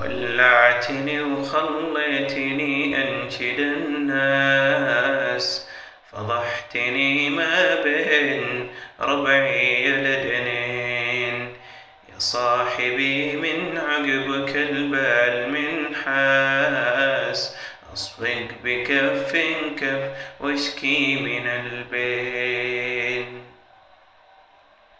ولعتني وخليتني أنشد الناس فضحتني ما بين ربعي يلدنين يا صاحبي من عقبك البال من حاس أصفق بكف كف واشكي من البيت